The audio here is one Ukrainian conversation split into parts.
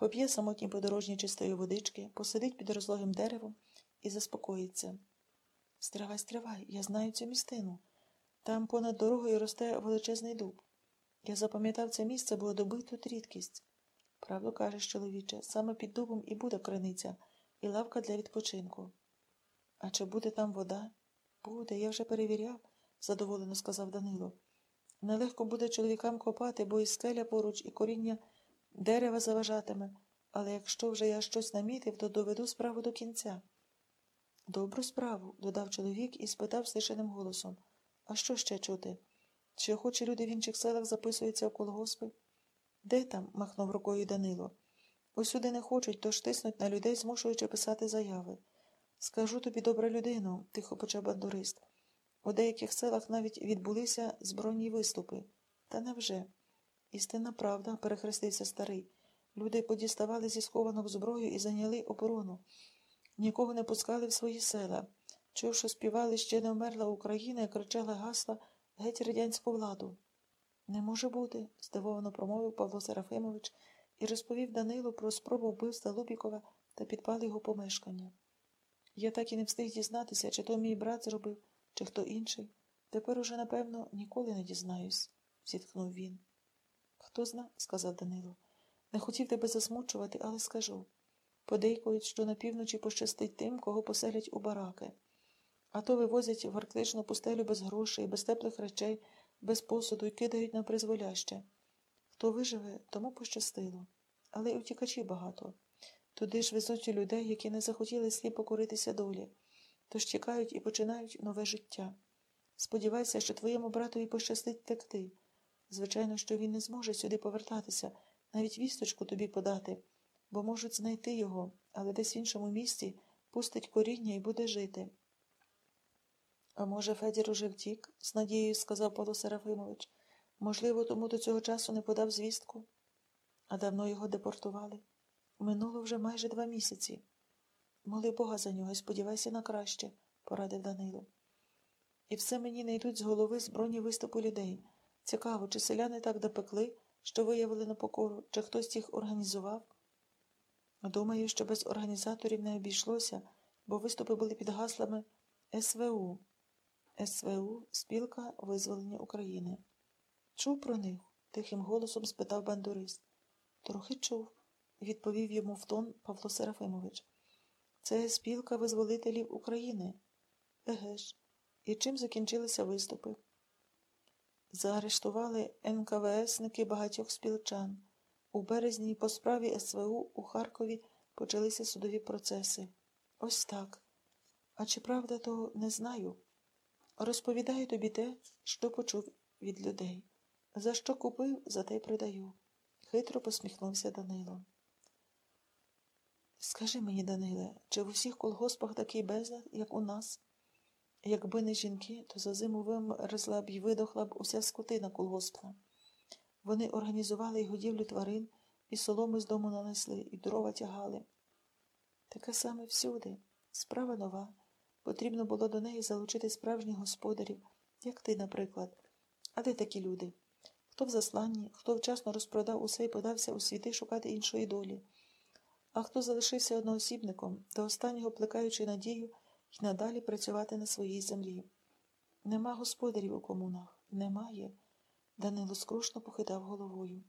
поп'є самотній подорожній чистої водички, посидить під розлогим деревом і заспокоїться. Стривай, стривай, я знаю цю містину. Там понад дорогою росте величезний дуб. Я запам'ятав це місце, бо доби тут рідкість. Правду кажеш, чоловіче, саме під дубом і буде криниця, і лавка для відпочинку. А чи буде там вода? Буде, я вже перевіряв, задоволено сказав Данило. Нелегко буде чоловікам копати, бо і скеля поруч, і коріння дерева заважатиме, але якщо вже я щось намітив, то доведу справу до кінця. Добру справу, додав чоловік і спитав стишеним голосом. А що ще чути? Чи охочі люди в інших селах записуються у колгоспи? Де там? махнув рукою Данило. Усюди не хочуть, тож тиснуть на людей, змушуючи писати заяви. Скажу тобі, добра людино, тихо почав бандурист. У деяких селах навіть відбулися збройні виступи. Та невже? Істинна правда, перехрестився старий. Люди подіставали зі схованок зброю і зайняли оборону. Нікого не пускали в свої села. Чув, що співали ще не вмерла Україна і кричали гасла геть радянську владу. Не може бути, здивовано промовив Павло Серафимович і розповів Данилу про спробу вбивства Лубікова та підпал його помешкання. Я так і не встиг дізнатися, чи то мій брат зробив, чи хто інший. Тепер уже, напевно, ніколи не дізнаюсь, зітхнув він. Хто зна, сказав Данило. Не хотів тебе засмучувати, але скажу. Подейкують, що на півночі пощастить тим, кого поселять у бараки. А то вивозять в арктичну пустелю без грошей, без теплих речей, без посуду і кидають на призволяще. Хто виживе, тому пощастило. Але й утікачі багато. Туди ж везуть людей, які не захотіли сліпо коритися долі, тож тікають і починають нове життя. Сподівайся, що твоєму братові пощастить текти. Звичайно, що він не зможе сюди повертатися, навіть вісточку тобі подати, бо можуть знайти його, але десь в іншому місці пустить коріння і буде жити. А може, Федір уже втік? з надією сказав Павло Серафимович. Можливо, тому до цього часу не подав звістку. А давно його депортували. Минуло вже майже два місяці. Моли Бога за нього сподівайся на краще, порадив Данило. І все мені не йдуть з голови збройні виступи людей. Цікаво, чи селяни так допекли, що виявили непокору, чи хтось їх організував? Думаю, що без організаторів не обійшлося, бо виступи були під гаслами СВУ. СВУ Спілка визволення України. Чув про них? тихим голосом спитав бандурист. Трохи чув, відповів йому в тон Павло Серафимович. Це спілка визволителів України. Еге ж, і чим закінчилися виступи? Заарештували НКВСники багатьох спілчан. У березні по справі СВУ у Харкові почалися судові процеси. Ось так. А чи правда, то не знаю. Розповідаю тобі те, що почув від людей. За що купив, за те й продаю. Хитро посміхнувся Данило. Скажи мені, Даниле, чи в усіх колгоспах такий безлад, як у нас? Якби не жінки, то за зиму вимерзла б і видохла б уся скотина колгоспна. Вони організували й годівлю тварин, і соломи з дому нанесли, і дрова тягали. Таке саме всюди. Справа нова. Потрібно було до неї залучити справжніх господарів, як ти, наприклад. А де такі люди? Хто в засланні, хто вчасно розпродав усе і подався у світи шукати іншої долі, а хто залишився одноосібником, до останнього плекаючи надію і надалі працювати на своїй землі. Нема господарів у комунах, немає. Данило скрушно похитав головою.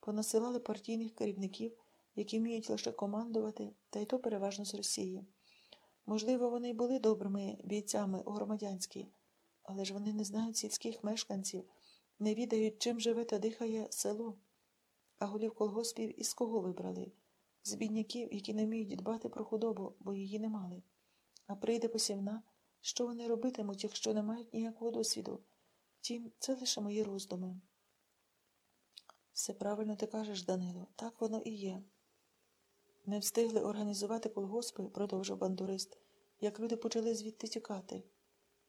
Понасилали партійних керівників, які вміють лише командувати, та й то переважно з Росії. Можливо, вони й були добрими бійцями у громадянській, але ж вони не знають сільських мешканців, не відають, чим живе та дихає село. А голів колгоспів із кого вибрали? З бідняків, які не вміють дбати про худобу, бо її не мали. А прийде посівна, що вони робитимуть, якщо не мають ніякого досвіду? Втім, це лише мої роздуми. Все правильно ти кажеш, Данило, так воно і є. Не встигли організувати колгоспи, продовжив бандурист, як люди почали звідти тікати.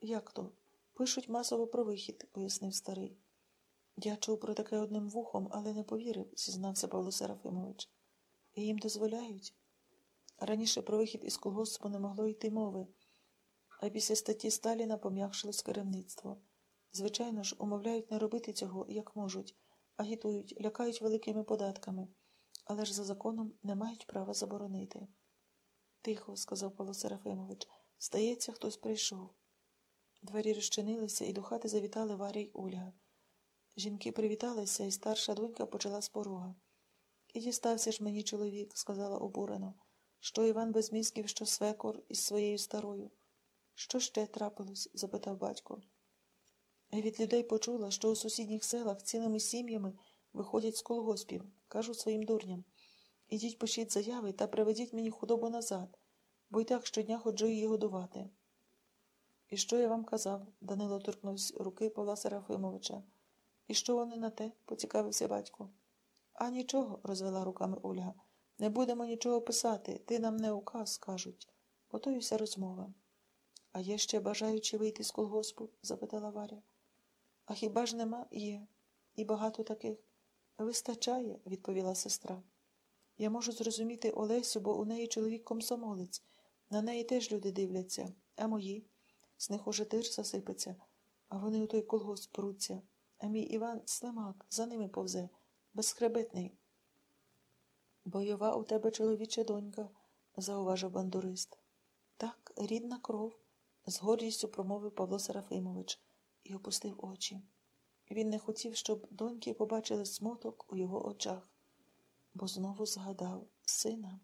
Як то? Пишуть масово про вихід, пояснив старий. Я чув про таке одним вухом, але не повірив, зізнався Павло Серафимович. І їм дозволяють. Раніше про вихід із колгоспу не могло йти мови, а після статті Сталіна пом'якшилось керівництво. Звичайно ж, умовляють не робити цього, як можуть, агітують, лякають великими податками але ж за законом не мають права заборонити. Тихо, сказав Павло Серафимович, здається, хтось прийшов. Двері розчинилися, і до хати завітали Варя й Ольга. Жінки привіталися, і старша донька почала з порога. І дістався ж мені чоловік, сказала обурено, що Іван безмізків, що свекор із своєю старою. Що ще трапилось? запитав батько. Від людей почула, що у сусідніх селах цілими сім'ями виходять з колгоспів. Кажу своїм дурням. Ідіть пишіть заяви та приведіть мені худобу назад, бо й так щодня ходжу її годувати. І що я вам казав? Данило торкнувся руки Павла Серафимовича. І що вони на те? поцікавився батько. А нічого, розвела руками Ольга. Не будемо нічого писати, ти нам не указ, кажуть. Ото й вся розмова. А є ще бажаючи вийти з колгоспу? запитала Варя. А хіба ж нема? Є. І багато таких. Вистачає, відповіла сестра. Я можу зрозуміти Олесю, бо у неї чоловік комсомолець. На неї теж люди дивляться, а мої. З них уже тир засипеться, а вони у той колгосп пруться. А мій Іван слимак, за ними повзе, безхребетний. Бойова у тебе чоловіча донька, зауважив бандурист. Так, рідна кров, з гордістю промовив Павло Серафимович і опустив очі. Він не хотів, щоб доньки побачили смуток у його очах, бо знову згадав сина.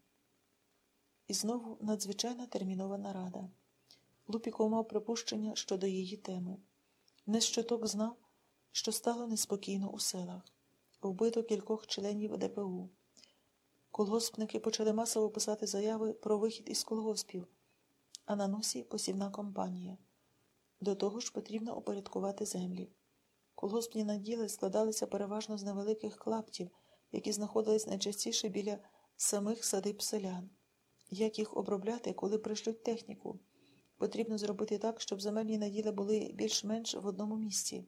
І знову надзвичайна термінова нарада. Лупіков мав припущення щодо її теми. Нещоток знав, що стало неспокійно у селах. Вбито кількох членів ДПУ. Колгоспники почали масово писати заяви про вихід із колгоспів, а на носі посівна компанія. До того ж потрібно упорядкувати землі. Колгоспні наділи складалися переважно з невеликих клаптів, які знаходились найчастіше біля самих садиб селян. Як їх обробляти, коли пришлють техніку? Потрібно зробити так, щоб земельні наділи були більш-менш в одному місці.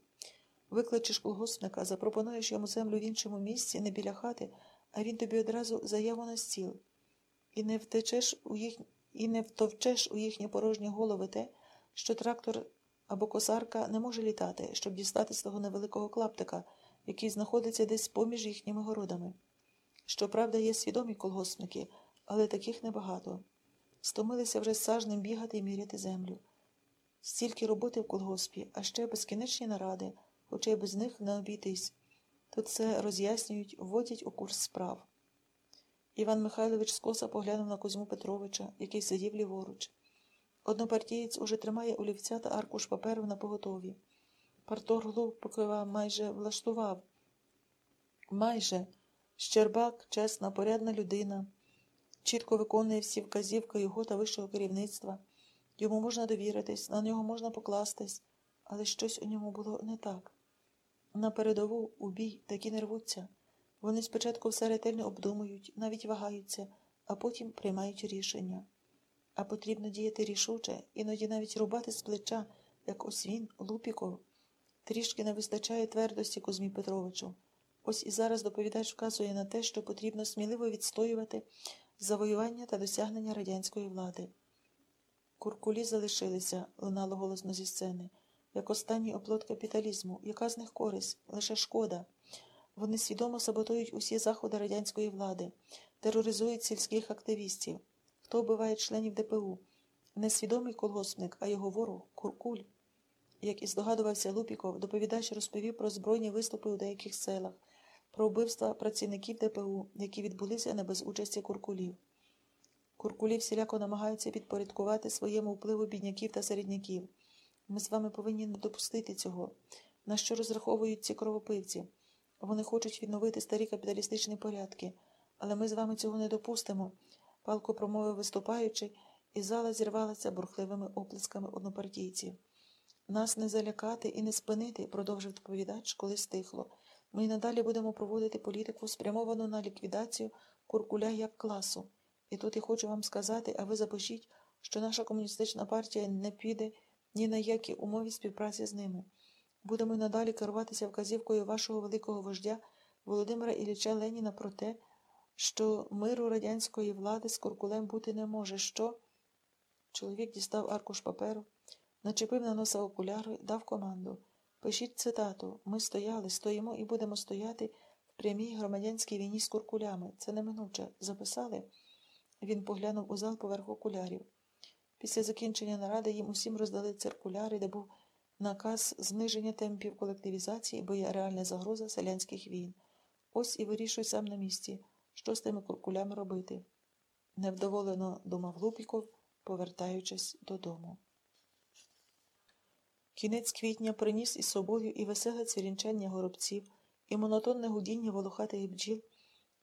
Викличеш колгоспника, запропонуєш йому землю в іншому місці, не біля хати, а він тобі одразу заяву на стіл. І не втечеш у їх... і не втовчеш у їхні порожні голови те, що трактор або косарка не може літати, щоб дістати з того невеликого клаптика, який знаходиться десь поміж їхніми городами. Щоправда, є свідомі колгоспники, але таких небагато. Стомилися вже з сажним бігати і міряти землю. Стільки роботи в колгоспі, а ще безкінечні наради, хоча й без них не обійтись. Тут це роз'яснюють, вводять у курс справ. Іван Михайлович скоса поглянув на Кузьму Петровича, який сидів ліворуч. Однопартієць уже тримає олівця та аркуш паперу на поготові. Партор Глупкова майже влаштував. Майже Щербак, чесна, порядна людина, чітко виконує всі вказівки його та вищого керівництва. Йому можна довіритись, на нього можна покластись, але щось у ньому було не так. На передову у бій такі не рвуться. Вони спочатку все ретельно обдумують, навіть вагаються, а потім приймають рішення. А потрібно діяти рішуче, іноді навіть рубати з плеча, як ось він, Лупіков. Трішки не вистачає твердості Кузьмі Петровичу. Ось і зараз доповідач вказує на те, що потрібно сміливо відстоювати завоювання та досягнення радянської влади. Куркулі залишилися, лунало голосно зі сцени, як останній оплот капіталізму. Яка з них користь? Лише шкода. Вони свідомо саботують усі заходи радянської влади, тероризують сільських активістів. Хто вбиває членів ДПУ? Не свідомий колгоспник, а його ворог Куркуль. Як і здогадувався Лупіков, доповідач розповів про збройні виступи у деяких селах, про вбивства працівників ДПУ, які відбулися не без участі куркулів. Куркулі всіляко намагаються підпорядкувати своєму впливу бідняків та середняків. Ми з вами повинні не допустити цього. На що розраховують ці кровопивці? Вони хочуть відновити старі капіталістичні порядки, але ми з вами цього не допустимо, палко промовив виступаючи, і зала зірвалася бурхливими оплесками однопартійців. Нас не залякати і не спинити, продовжив доповідач, коли стихло. Ми й надалі будемо проводити політику, спрямовану на ліквідацію куркуля як класу. І тут я хочу вам сказати, а ви запишіть, що наша комуністична партія не піде ні на які умови співпраці з ними. Будемо надалі керуватися вказівкою вашого великого вождя Володимира Ілліча Леніна про те, що миру радянської влади з куркулем бути не може. Що? Чоловік дістав аркуш паперу, начепив на носа окуляри, дав команду. Пишіть цитату. Ми стояли, стоїмо і будемо стояти в прямій громадянській війні з куркулями. Це неминуче. Записали? Він поглянув у зал поверх окулярів. Після закінчення наради їм усім роздали циркуляри, де був наказ зниження темпів колективізації, бо є реальна загроза селянських війн. Ось і вирішуй сам на місці, що з тими куркулями робити. Невдоволено думав Лупіков, повертаючись додому. Кінець квітня приніс із собою і веселе цвірінчання горобців, і монотонне гудіння волохатих бджіл,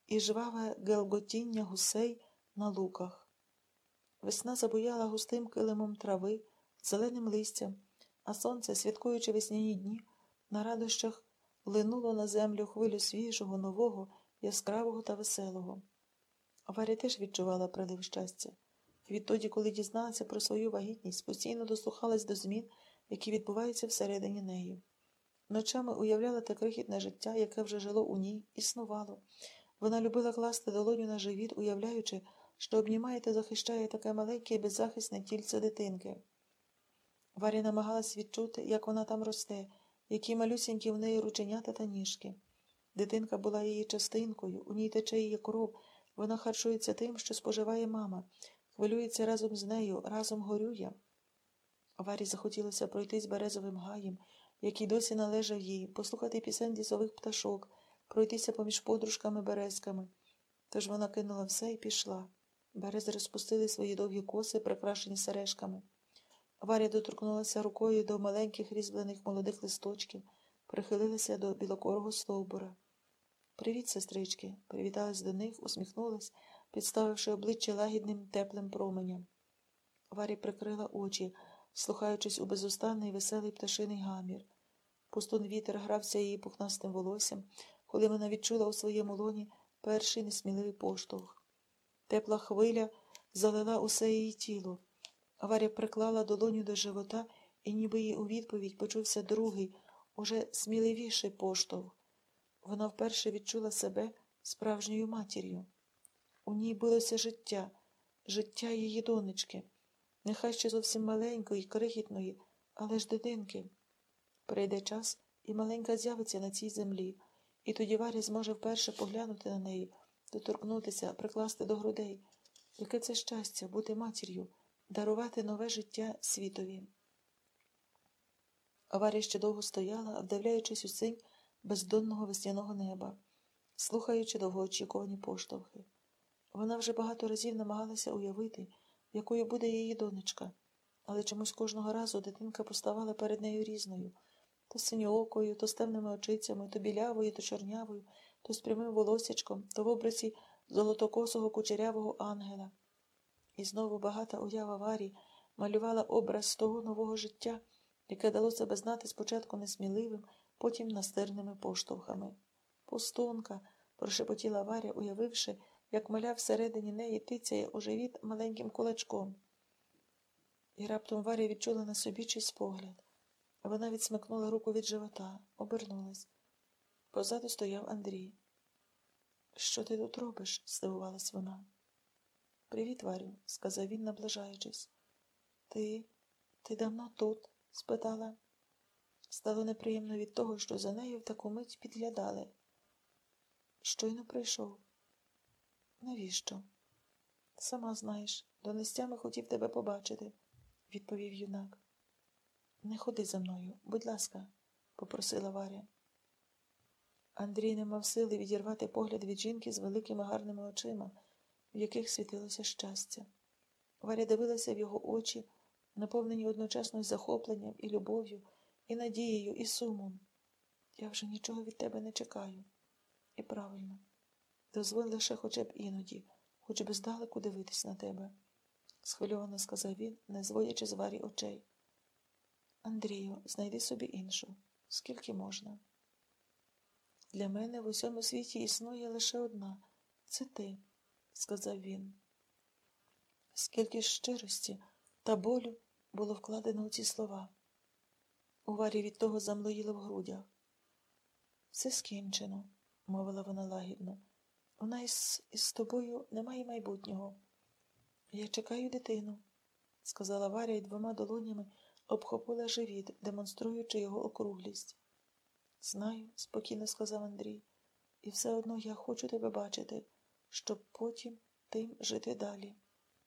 і жваве гелготіння гусей на луках. Весна забуяла густим килимом трави, зеленим листям, а сонце, святкуючи весняні дні, на радощах линуло на землю хвилю свіжого, нового, яскравого та веселого. Варя теж відчувала прилив щастя. Відтоді, коли дізналася про свою вагітність, постійно дослухалась до змін, які відбуваються всередині неї. Ночами уявляла те крихітне життя, яке вже жило у ній, існувало. Вона любила класти долоню на живіт, уявляючи, що обнімає та захищає таке маленьке і беззахисне тільце дитинки. Варя намагалась відчути, як вона там росте, які малюсінькі в неї рученята та ніжки. Дитинка була її частинкою, у ній тече її кров, вона харчується тим, що споживає мама, хвилюється разом з нею, разом горює. Варі захотілося пройтись березовим гаєм, який досі належав їй, послухати пісень лісових пташок, пройтися поміж подружками березками. Тож вона кинула все і пішла. Берези розпустили свої довгі коси, прикрашені сережками. Варя доторкнулася рукою до маленьких різьблених молодих листочків, прихилилася до білокорого стовбура. Привіт, сестрички, привіталась до них, усміхнулась, підставивши обличчя лагідним теплим променям. Варя прикрила очі, слухаючись у безустанний веселий пташиний гамір. Пустун вітер грався її пухнастим волоссям, коли вона відчула у своєму лоні перший несміливий поштовх. Тепла хвиля залила усе її тіло. Варя приклала долоню до живота, і ніби їй у відповідь почувся другий, уже сміливіший поштовх. Вона вперше відчула себе справжньою матір'ю. У ній билося життя, життя її донечки, нехай ще зовсім маленької, крихітної, але ж дитинки. Прийде час, і маленька з'явиться на цій землі, і тоді Варя зможе вперше поглянути на неї, доторкнутися, прикласти до грудей. Яке це щастя бути матір'ю, дарувати нове життя світові. Варя ще довго стояла, вдивляючись у синь бездонного весняного неба, слухаючи довгоочікувані поштовхи. Вона вже багато разів намагалася уявити, якою буде її донечка, але чомусь кожного разу дитинка поставала перед нею різною то синьоокою, то з темними очицями, то білявою, то чорнявою, то з прямим волосячком, то в образі золотокосого кучерявого ангела. І знову багата уява Варі малювала образ того нового життя, яке дало себе знати спочатку несміливим, потім настирними поштовхами. Пустунка, прошепотіла Варя, уявивши, як маля всередині неї тицяє у живіт маленьким кулачком. І раптом Варя відчула на собі чийсь погляд. Вона відсмикнула руку від живота, обернулась. Позаду стояв Андрій. Що ти тут робиш? здивувалась вона. Привіт, Варю, сказав він, наближаючись. Ти ти давно тут? спитала. Стало неприємно від того, що за нею в таку мить підглядали. Щойно прийшов. Навіщо? Сама знаєш, донестями хотів тебе побачити, відповів юнак. Не ходи за мною, будь ласка, попросила Варя. Андрій не мав сили відірвати погляд від жінки з великими гарними очима, в яких світилося щастя. Варя дивилася в його очі, наповнені одночасно захопленням і любов'ю, і надією, і сумом. Я вже нічого від тебе не чекаю. І правильно, дозволь лише хоча б іноді, хоч би здалеку дивитись на тебе, схвильовано сказав він, не зводячи з Варі очей. Андрію, знайди собі іншу, скільки можна. Для мене в усьому світі існує лише одна це ти, сказав він. Скільки щирості та болю було вкладено у ці слова. У Варі від того замлоїло в грудях. Все скінчено, мовила вона лагідно. У нас із тобою немає майбутнього. Я чекаю дитину, сказала Варя і двома долонями обхопила живіт, демонструючи його округлість. Знаю, спокійно сказав Андрій, І все одно я хочу тебе бачити, щоб потім тим жити далі.